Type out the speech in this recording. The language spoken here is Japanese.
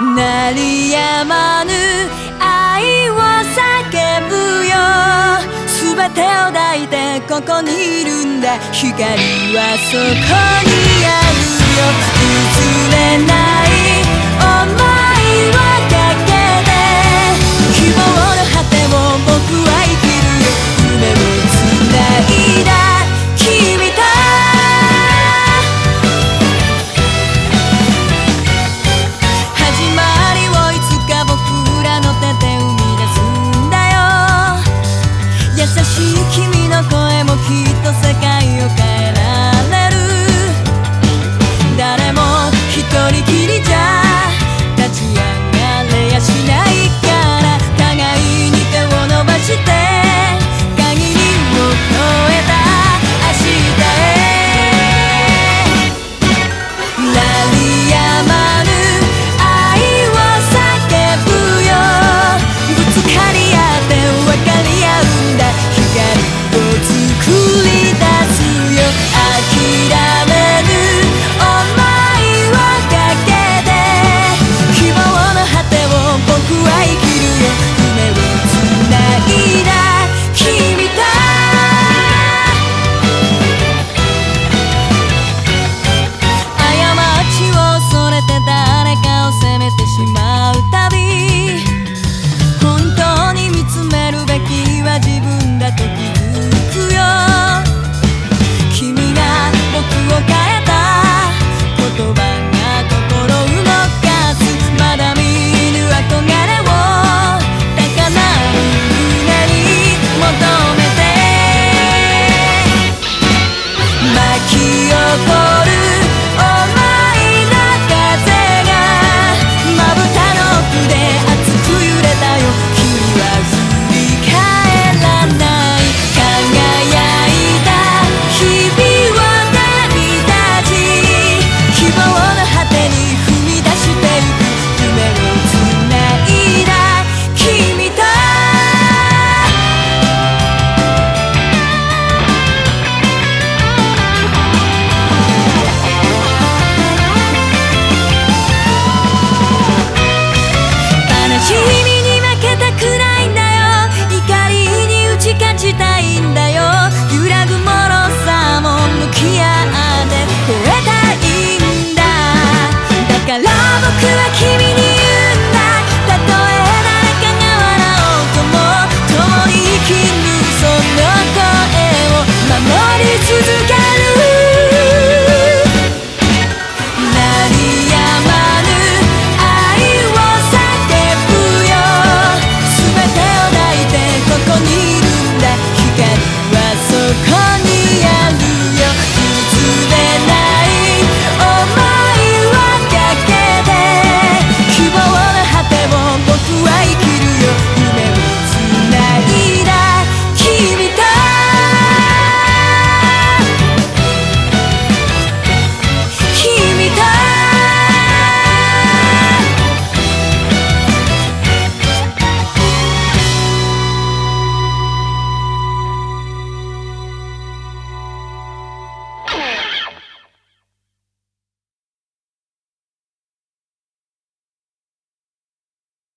鳴りやまぬ愛を叫ぶよ。全てを抱いてここにいるんだ。光はそこにあるよ。僕は君に